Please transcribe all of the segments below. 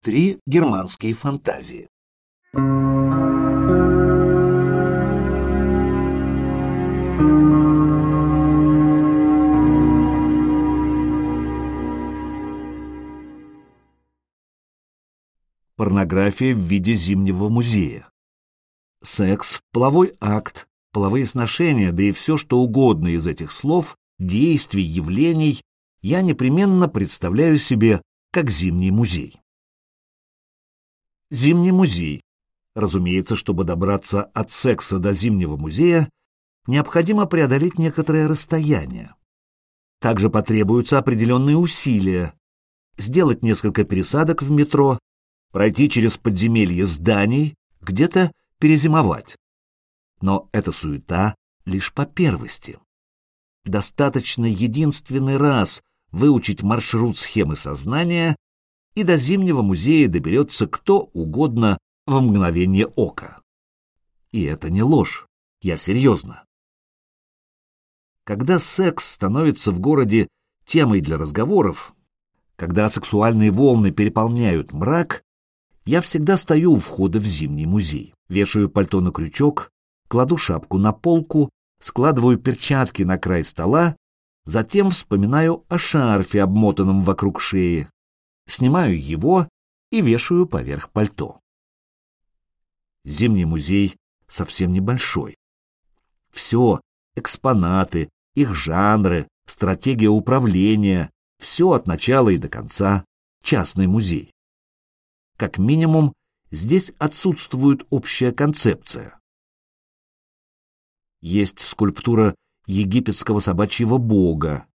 Три германские фантазии. Порнография в виде зимнего музея. Секс, половой акт, половые сношения, да и все, что угодно из этих слов, действий, явлений, я непременно представляю себе как зимний музей. Зимний музей. Разумеется, чтобы добраться от секса до зимнего музея, необходимо преодолеть некоторое расстояние. Также потребуются определенные усилия. Сделать несколько пересадок в метро, пройти через подземелье зданий, где-то перезимовать. Но эта суета лишь по первости. Достаточно единственный раз выучить маршрут схемы сознания, и до Зимнего музея доберется кто угодно в мгновение ока. И это не ложь, я серьезно. Когда секс становится в городе темой для разговоров, когда сексуальные волны переполняют мрак, я всегда стою у входа в Зимний музей, вешаю пальто на крючок, кладу шапку на полку, складываю перчатки на край стола, затем вспоминаю о шарфе, обмотанном вокруг шеи, снимаю его и вешаю поверх пальто. Зимний музей совсем небольшой. Все, экспонаты, их жанры, стратегия управления, все от начала и до конца частный музей. Как минимум, здесь отсутствует общая концепция. Есть скульптура египетского собачьего бога,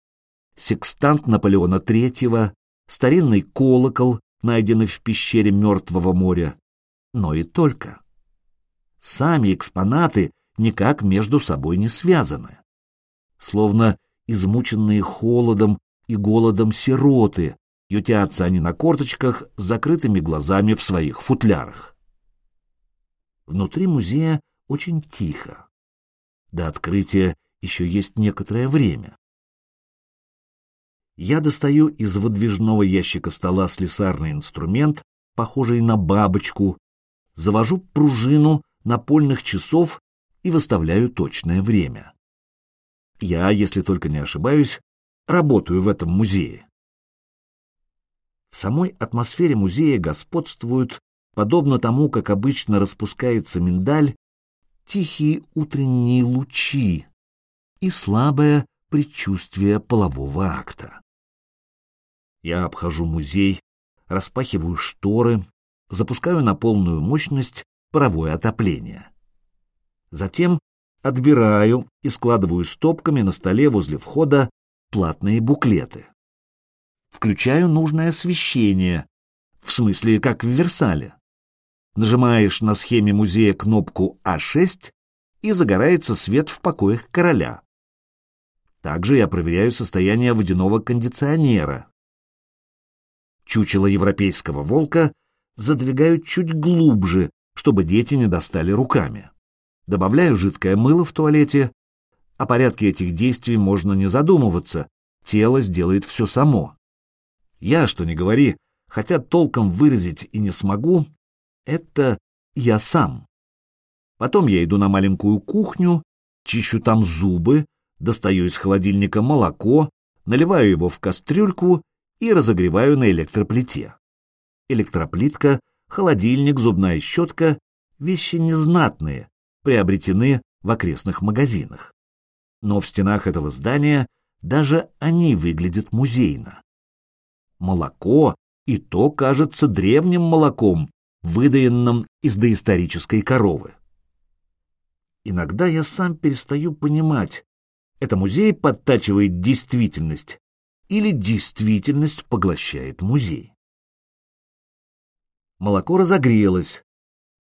секстант Наполеона III, старинный колокол, найденный в пещере Мертвого моря, но и только. Сами экспонаты никак между собой не связаны. Словно измученные холодом и голодом сироты, Ютятся они на корточках с закрытыми глазами в своих футлярах. Внутри музея очень тихо. До открытия еще есть некоторое время. Я достаю из выдвижного ящика стола слесарный инструмент, похожий на бабочку, завожу пружину напольных часов и выставляю точное время. Я, если только не ошибаюсь, работаю в этом музее. В самой атмосфере музея господствуют, подобно тому, как обычно распускается миндаль, тихие утренние лучи и слабое предчувствие полового акта. Я обхожу музей, распахиваю шторы, запускаю на полную мощность паровое отопление. Затем отбираю и складываю стопками на столе возле входа платные буклеты включаю нужное освещение, в смысле, как в Версале. Нажимаешь на схеме музея кнопку А6, и загорается свет в покоях короля. Также я проверяю состояние водяного кондиционера. Чучело европейского волка задвигаю чуть глубже, чтобы дети не достали руками. Добавляю жидкое мыло в туалете. О порядке этих действий можно не задумываться, тело сделает все само. Я, что не говори, хотя толком выразить и не смогу, это я сам. Потом я иду на маленькую кухню, чищу там зубы, достаю из холодильника молоко, наливаю его в кастрюльку и разогреваю на электроплите. Электроплитка, холодильник, зубная щетка — вещи незнатные, приобретены в окрестных магазинах. Но в стенах этого здания даже они выглядят музейно молоко, и то кажется древним молоком, выдаянным из доисторической коровы. Иногда я сам перестаю понимать, это музей подтачивает действительность или действительность поглощает музей. Молоко разогрелось.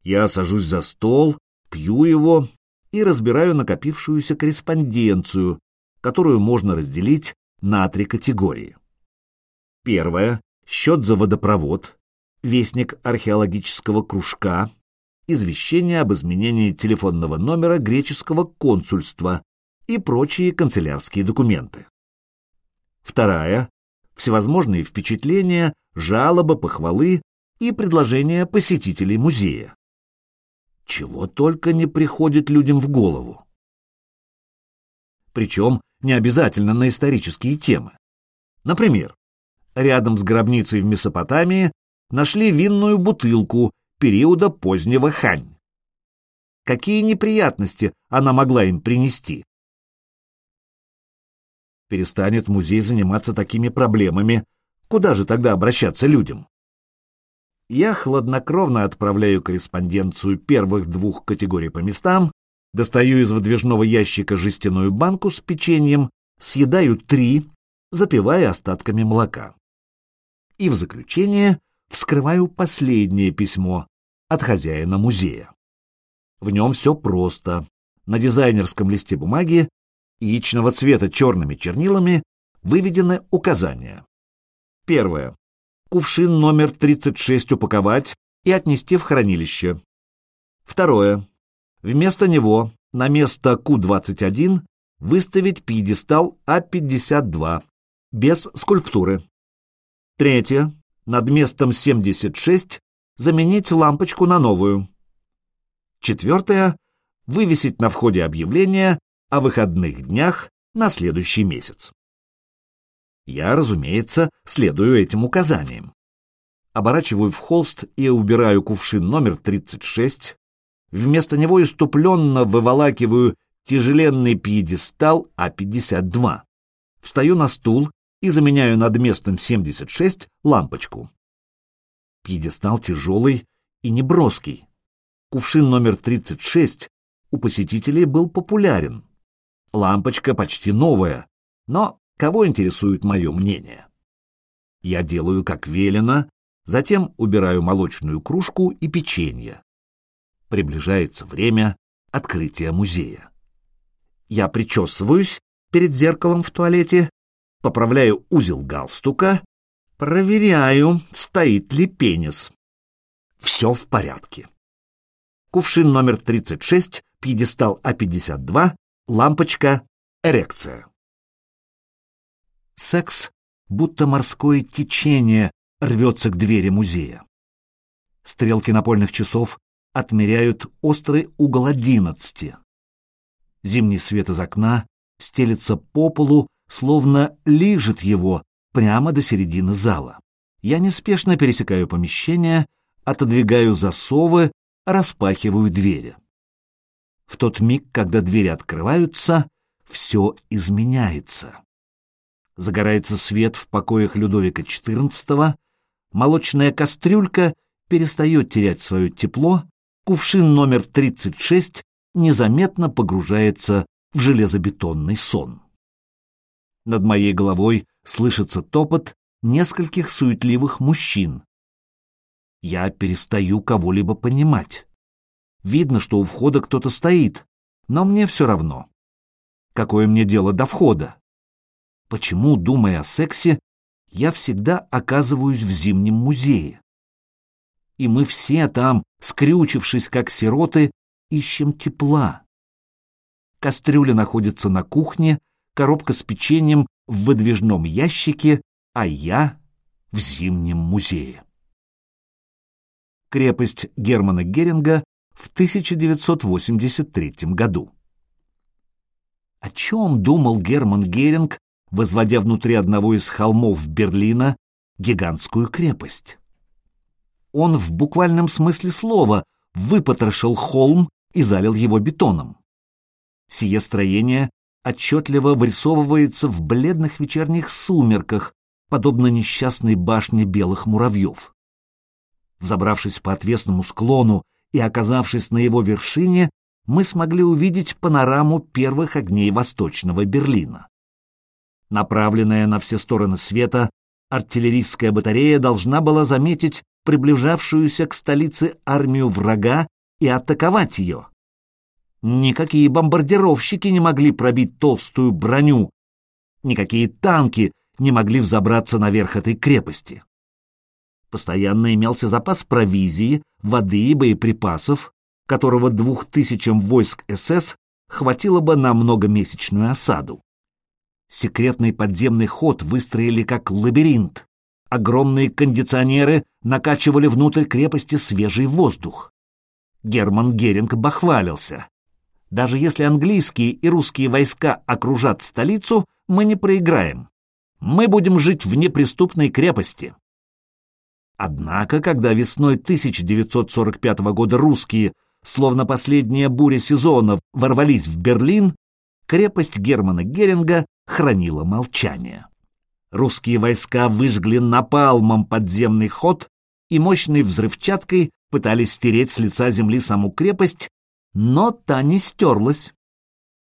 Я сажусь за стол, пью его и разбираю накопившуюся корреспонденцию, которую можно разделить на три категории. Первое — счет за водопровод, вестник археологического кружка, извещение об изменении телефонного номера греческого консульства и прочие канцелярские документы. Вторая — всевозможные впечатления, жалобы, похвалы и предложения посетителей музея. Чего только не приходит людям в голову. Причем не обязательно на исторические темы. Например, рядом с гробницей в Месопотамии нашли винную бутылку периода позднего Хань. Какие неприятности она могла им принести? Перестанет музей заниматься такими проблемами, куда же тогда обращаться людям? Я хладнокровно отправляю корреспонденцию первых двух категорий по местам, достаю из выдвижного ящика жестяную банку с печеньем, съедаю три, запивая остатками молока. И в заключение вскрываю последнее письмо от хозяина музея. В нем все просто. На дизайнерском листе бумаги яичного цвета черными чернилами выведены указания. Первое. Кувшин номер 36 упаковать и отнести в хранилище. Второе. Вместо него на место Q21 выставить пьедестал А52 без скульптуры. Третье. Над местом 76 заменить лампочку на новую. Четвертое — вывесить на входе объявление о выходных днях на следующий месяц. Я, разумеется, следую этим указаниям. Оборачиваю в холст и убираю кувшин номер 36. Вместо него иступленно выволакиваю тяжеленный пьедестал А-52. Встаю на стул и заменяю над местом 76 лампочку. Пьедестал тяжелый и неброский. Кувшин номер 36 у посетителей был популярен. Лампочка почти новая, но кого интересует мое мнение? Я делаю как велено, затем убираю молочную кружку и печенье. Приближается время открытия музея. Я причесываюсь перед зеркалом в туалете, поправляю узел галстука, проверяю, стоит ли пенис. Все в порядке кувшин номер 36, пьедестал А52, лампочка, эрекция. Секс, будто морское течение, рвется к двери музея. Стрелки напольных часов отмеряют острый угол одиннадцати. Зимний свет из окна стелется по полу, словно лижет его прямо до середины зала. Я неспешно пересекаю помещение, отодвигаю засовы, распахиваю двери. В тот миг, когда двери открываются, все изменяется. Загорается свет в покоях Людовика XIV, молочная кастрюлька перестает терять свое тепло, кувшин номер 36 незаметно погружается в железобетонный сон. Над моей головой слышится топот нескольких суетливых мужчин, я перестаю кого-либо понимать. Видно, что у входа кто-то стоит, но мне все равно. Какое мне дело до входа? Почему, думая о сексе, я всегда оказываюсь в зимнем музее? И мы все там, скрючившись как сироты, ищем тепла. Кастрюля находится на кухне, коробка с печеньем в выдвижном ящике, а я в зимнем музее крепость Германа Геринга в 1983 году. О чем думал Герман Геринг, возводя внутри одного из холмов Берлина гигантскую крепость? Он в буквальном смысле слова выпотрошил холм и залил его бетоном. Сие строение отчетливо вырисовывается в бледных вечерних сумерках, подобно несчастной башне белых муравьев. Взобравшись по отвесному склону и оказавшись на его вершине, мы смогли увидеть панораму первых огней Восточного Берлина. Направленная на все стороны света, артиллерийская батарея должна была заметить приближавшуюся к столице армию врага и атаковать ее. Никакие бомбардировщики не могли пробить толстую броню, никакие танки не могли взобраться наверх этой крепости. Постоянно имелся запас провизии, воды и боеприпасов, которого двух тысячам войск СС хватило бы на многомесячную осаду. Секретный подземный ход выстроили как лабиринт, Огромные кондиционеры накачивали внутрь крепости свежий воздух. Герман Геринг бахвалился. Даже если английские и русские войска окружат столицу, мы не проиграем. Мы будем жить в неприступной крепости. Однако, когда весной 1945 года русские, словно последняя буря сезона, ворвались в Берлин, крепость Германа Геринга хранила молчание. Русские войска выжгли напалмом подземный ход и мощной взрывчаткой пытались стереть с лица земли саму крепость, но та не стерлась.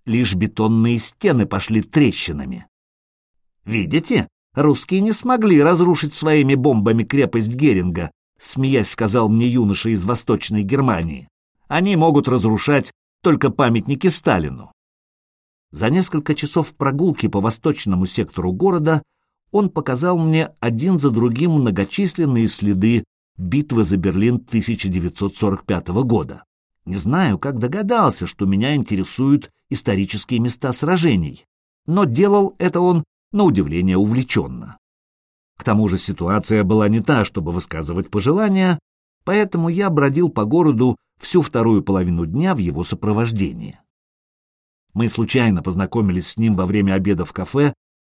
Лишь бетонные стены пошли трещинами. «Видите, русские не смогли разрушить своими бомбами крепость Геринга», смеясь сказал мне юноша из Восточной Германии. «Они могут разрушать только памятники Сталину». За несколько часов прогулки по восточному сектору города он показал мне один за другим многочисленные следы битвы за Берлин 1945 года. Не знаю, как догадался, что меня интересуют исторические места сражений, но делал это он на удивление увлеченно. К тому же ситуация была не та, чтобы высказывать пожелания, поэтому я бродил по городу всю вторую половину дня в его сопровождении. Мы случайно познакомились с ним во время обеда в кафе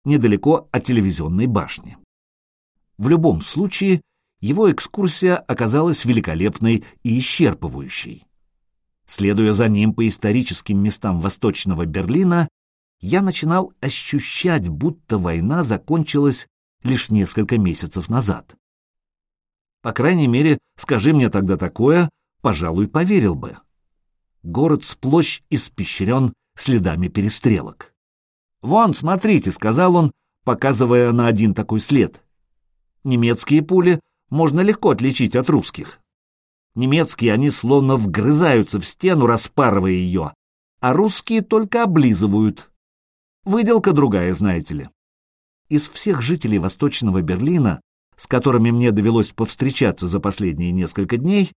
недалеко от телевизионной башни. В любом случае, его экскурсия оказалась великолепной и исчерпывающей. Следуя за ним по историческим местам Восточного Берлина, я начинал ощущать, будто война закончилась лишь несколько месяцев назад. По крайней мере, скажи мне тогда такое, пожалуй, поверил бы. Город сплошь испещрен следами перестрелок. «Вон, смотрите», — сказал он, показывая на один такой след. Немецкие пули можно легко отличить от русских. Немецкие они словно вгрызаются в стену, распарывая ее, а русские только облизывают. Выделка другая, знаете ли. Из всех жителей Восточного Берлина, с которыми мне довелось повстречаться за последние несколько дней,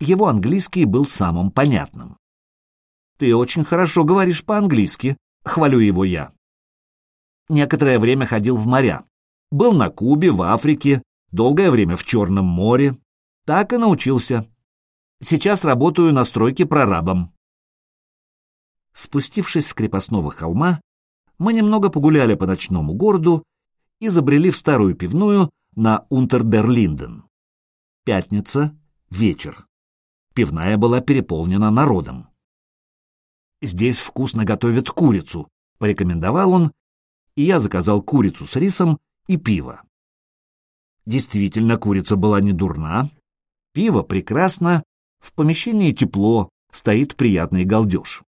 его английский был самым понятным. «Ты очень хорошо говоришь по-английски», — хвалю его я. Некоторое время ходил в моря. Был на Кубе, в Африке, долгое время в Черном море. Так и научился. Сейчас работаю на стройке прорабом. Спустившись с крепостного холма, мы немного погуляли по ночному городу и забрели в старую пивную на Унтердерлинден. Пятница, вечер. Пивная была переполнена народом. «Здесь вкусно готовят курицу», — порекомендовал он, и я заказал курицу с рисом и пиво. Действительно, курица была не дурна, пиво прекрасно, в помещении тепло, стоит приятный галдеж.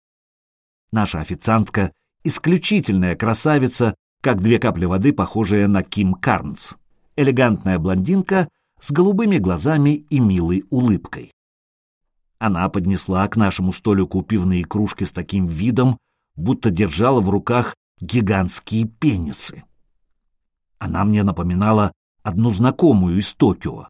Наша официантка — исключительная красавица, как две капли воды, похожая на Ким Карнс. Элегантная блондинка с голубыми глазами и милой улыбкой. Она поднесла к нашему столику пивные кружки с таким видом, будто держала в руках гигантские пенисы. Она мне напоминала одну знакомую из Токио.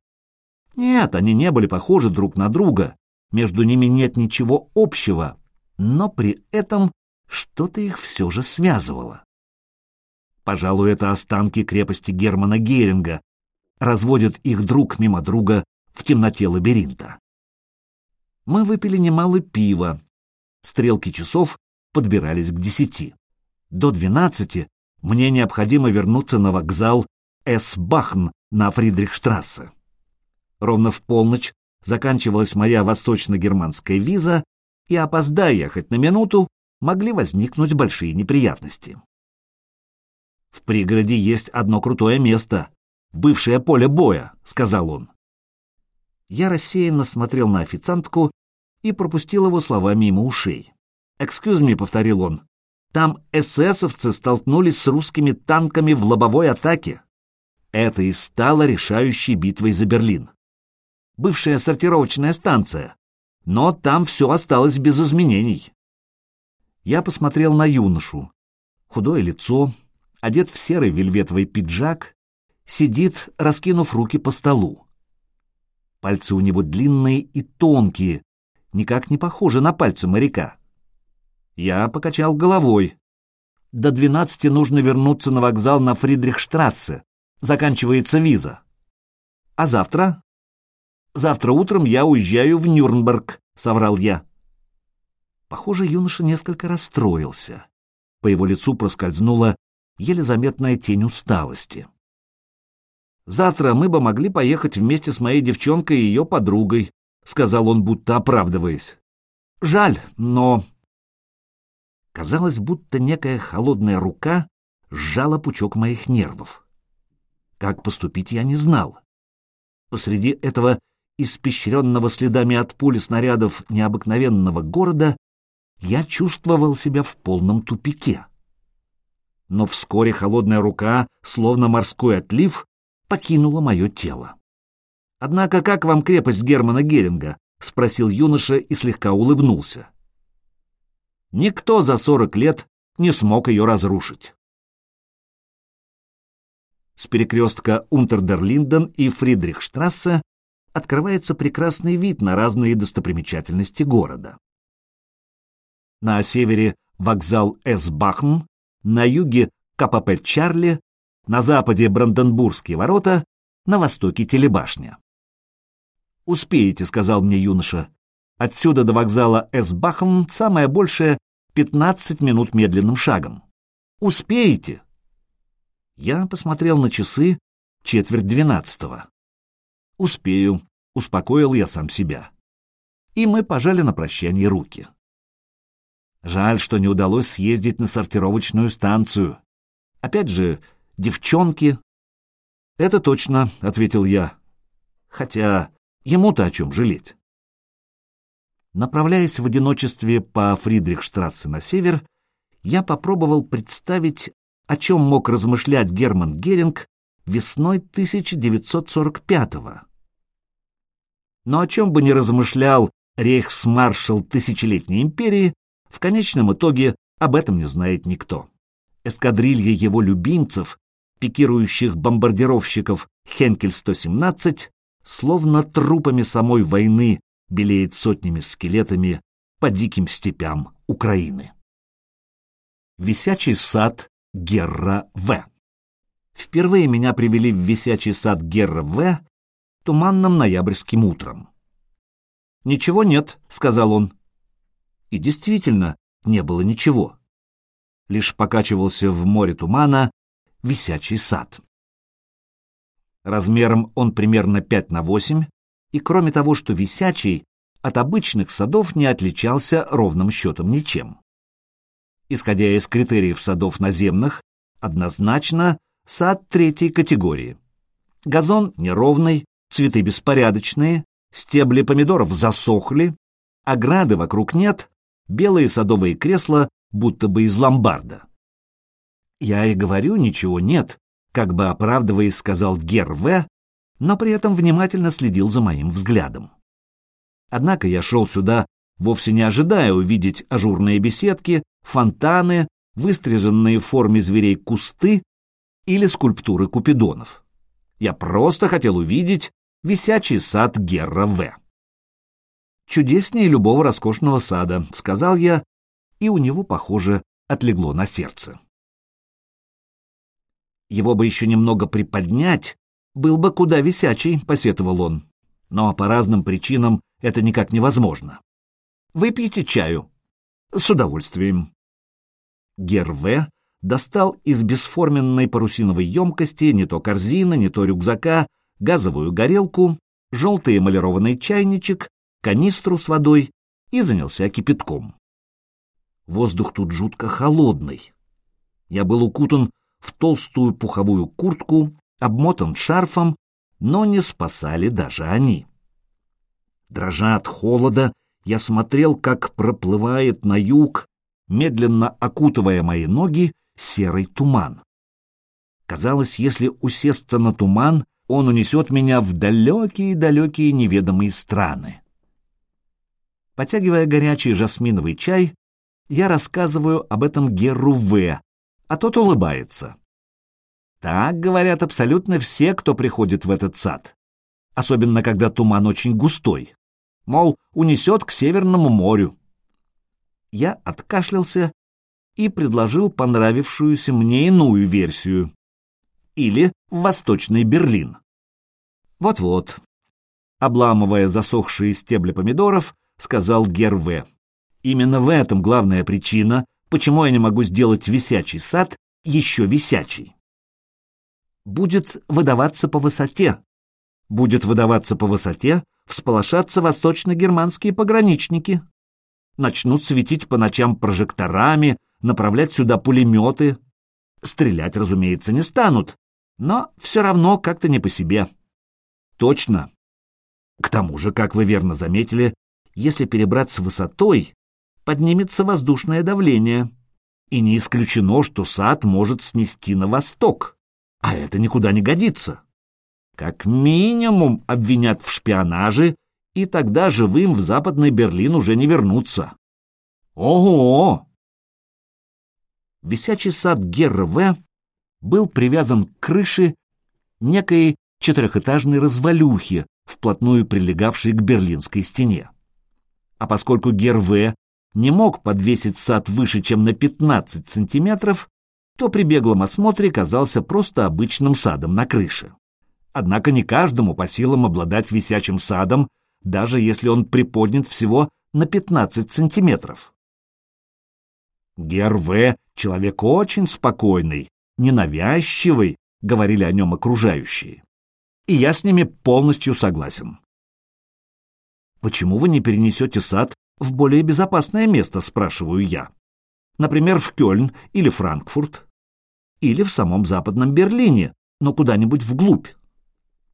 Нет, они не были похожи друг на друга, между ними нет ничего общего, но при этом что-то их все же связывало. Пожалуй, это останки крепости Германа Геринга, разводят их друг мимо друга в темноте лабиринта. Мы выпили немало пива. Стрелки часов подбирались к десяти. До двенадцати мне необходимо вернуться на вокзал С-Бахн на Фридрихштрассе. Ровно в полночь заканчивалась моя восточно-германская виза, и, опоздая ехать на минуту, могли возникнуть большие неприятности. «В пригороде есть одно крутое место, бывшее поле боя», — сказал он. Я рассеянно смотрел на официантку и пропустил его слова мимо ушей. «Экскюз мне», — повторил он, — «там эсэсовцы столкнулись с русскими танками в лобовой атаке. Это и стало решающей битвой за Берлин. Бывшая сортировочная станция, но там все осталось без изменений». Я посмотрел на юношу. Худое лицо, одет в серый вельветовый пиджак, сидит, раскинув руки по столу. Пальцы у него длинные и тонкие, никак не похожи на пальцы моряка. Я покачал головой. До двенадцати нужно вернуться на вокзал на Фридрихштрассе. Заканчивается виза. А завтра? Завтра утром я уезжаю в Нюрнберг, соврал я. Похоже, юноша несколько расстроился. По его лицу проскользнула еле заметная тень усталости. «Завтра мы бы могли поехать вместе с моей девчонкой и ее подругой», — сказал он, будто оправдываясь. «Жаль, но...» Казалось, будто некая холодная рука сжала пучок моих нервов. Как поступить я не знал. Посреди этого испещренного следами от пули снарядов необыкновенного города я чувствовал себя в полном тупике. Но вскоре холодная рука, словно морской отлив, покинула мое тело. «Однако как вам крепость Германа Геринга?» — спросил юноша и слегка улыбнулся. Никто за сорок лет не смог ее разрушить. С перекрестка Унтердерлинден и Фридрихштрассе открывается прекрасный вид на разные достопримечательности города. На севере вокзал Эсбахн, на юге КПП Чарли, на западе Бранденбургские ворота, на востоке телебашня. «Успеете», — сказал мне юноша. «Отсюда до вокзала Эсбахн самое большее — пятнадцать минут медленным шагом. Успеете?» Я посмотрел на часы четверть двенадцатого. «Успею», — успокоил я сам себя. И мы пожали на прощание руки. Жаль, что не удалось съездить на сортировочную станцию. Опять же, девчонки. Это точно, — ответил я. Хотя ему-то о чем жалеть. Направляясь в одиночестве по Фридрихштрассе на север, я попробовал представить, о чем мог размышлять Герман Геринг весной 1945-го. Но о чем бы ни размышлял рейхсмаршал Тысячелетней империи, в конечном итоге об этом не знает никто. Эскадрилья его любимцев, пикирующих бомбардировщиков Хенкель-117, словно трупами самой войны, белеет сотнями скелетами по диким степям Украины. Висячий сад Герра В. Впервые меня привели в висячий сад Герра В. туманным ноябрьским утром. «Ничего нет», — сказал он. И действительно, не было ничего. Лишь покачивался в море тумана висячий сад. Размером он примерно 5 на 8, и кроме того, что висячий, от обычных садов не отличался ровным счетом ничем. Исходя из критериев садов наземных, однозначно сад третьей категории. Газон неровный, цветы беспорядочные, стебли помидоров засохли, ограды вокруг нет, белые садовые кресла, будто бы из ломбарда. «Я и говорю, ничего нет», — как бы оправдываясь, сказал Гер но при этом внимательно следил за моим взглядом. Однако я шел сюда, вовсе не ожидая увидеть ажурные беседки, фонтаны, выстриженные в форме зверей кусты или скульптуры купидонов. Я просто хотел увидеть висячий сад Герра В чудеснее любого роскошного сада», — сказал я, и у него, похоже, отлегло на сердце. Его бы еще немного приподнять, был бы куда висячий, — посетовал он. Но по разным причинам это никак невозможно. Выпьете чаю? С удовольствием. Герве достал из бесформенной парусиновой емкости не то корзины, не то рюкзака, газовую горелку, желтый эмалированный чайничек канистру с водой и занялся кипятком. Воздух тут жутко холодный. Я был укутан в толстую пуховую куртку, обмотан шарфом, но не спасали даже они. Дрожа от холода, я смотрел, как проплывает на юг, медленно окутывая мои ноги, серый туман. Казалось, если усесться на туман, он унесет меня в далекие-далекие неведомые страны. Потягивая горячий жасминовый чай, я рассказываю об этом Герру В., а тот улыбается. Так говорят абсолютно все, кто приходит в этот сад. Особенно, когда туман очень густой. Мол, унесет к Северному морю. Я откашлялся и предложил понравившуюся мне иную версию. Или Восточный Берлин. Вот-вот. Обламывая засохшие стебли помидоров, сказал Герве. Именно в этом главная причина, почему я не могу сделать висячий сад еще висячий. Будет выдаваться по высоте. Будет выдаваться по высоте, всполошатся восточно-германские пограничники. Начнут светить по ночам прожекторами, направлять сюда пулеметы. Стрелять, разумеется, не станут, но все равно как-то не по себе. Точно. К тому же, как вы верно заметили, если перебраться высотой, поднимется воздушное давление. И не исключено, что сад может снести на восток. А это никуда не годится. Как минимум обвинят в шпионаже, и тогда живым в Западный Берлин уже не вернуться. Ого! Висячий сад Герра В. был привязан к крыше некой четырехэтажной развалюхи, вплотную прилегавшей к Берлинской стене. А поскольку Гер В. не мог подвесить сад выше, чем на 15 сантиметров, то при беглом осмотре казался просто обычным садом на крыше. Однако не каждому по силам обладать висячим садом, даже если он приподнят всего на 15 сантиметров. Гер В. человек очень спокойный, ненавязчивый, говорили о нем окружающие. И я с ними полностью согласен. Почему вы не перенесете сад в более безопасное место, спрашиваю я. Например, в Кёльн или Франкфурт. Или в самом западном Берлине, но куда-нибудь вглубь.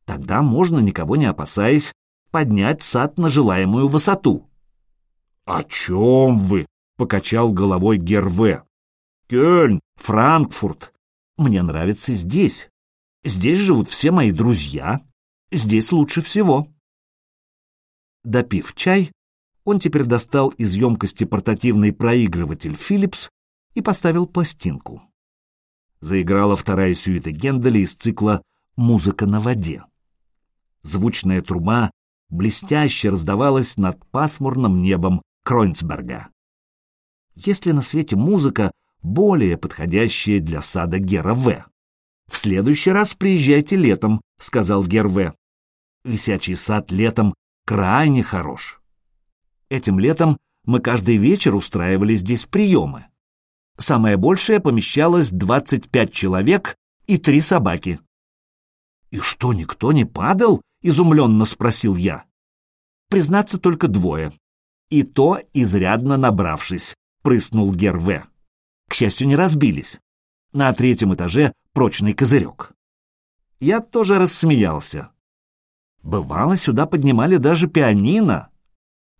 Тогда можно, никого не опасаясь, поднять сад на желаемую высоту. — О чем вы? — покачал головой Герве. — Кёльн, Франкфурт. Мне нравится здесь. Здесь живут все мои друзья. Здесь лучше всего. Допив чай, он теперь достал из емкости портативный проигрыватель Philips и поставил пластинку. Заиграла вторая сюита Генделя из цикла «Музыка на воде». Звучная труба блестяще раздавалась над пасмурным небом Кронцберга. Есть ли на свете музыка, более подходящая для сада Гера В? «В следующий раз приезжайте летом», — сказал Гер «Висячий сад летом крайне хорош. Этим летом мы каждый вечер устраивали здесь приемы. Самое большее помещалось 25 человек и три собаки. «И что, никто не падал?» — изумленно спросил я. «Признаться, только двое. И то изрядно набравшись», — прыснул Герве. К счастью, не разбились. На третьем этаже прочный козырек. Я тоже рассмеялся. Бывало, сюда поднимали даже пианино.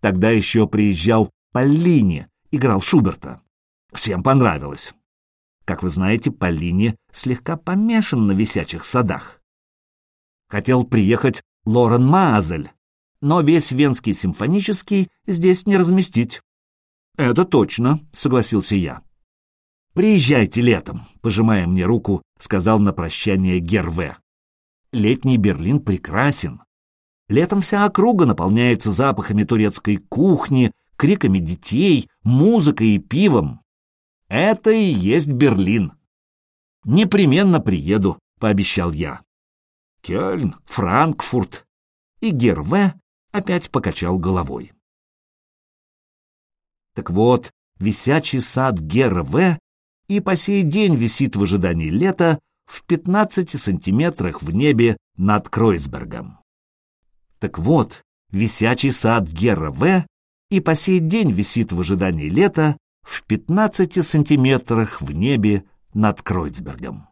Тогда еще приезжал Поллини, играл Шуберта. Всем понравилось. Как вы знаете, Поллини слегка помешан на висячих садах. Хотел приехать Лорен Маазель, но весь Венский симфонический здесь не разместить. «Это точно», — согласился я. «Приезжайте летом», — пожимая мне руку, сказал на прощание Герве. «Летний Берлин прекрасен. Летом вся округа наполняется запахами турецкой кухни, криками детей, музыкой и пивом. Это и есть Берлин. Непременно приеду, пообещал я. Кёльн, Франкфурт. И Герве опять покачал головой. Так вот, висячий сад Герве и по сей день висит в ожидании лета в 15 сантиметрах в небе над Кройсбергом. Так вот, висячий сад Герра В. и по сей день висит в ожидании лета в 15 сантиметрах в небе над Кройцбергом.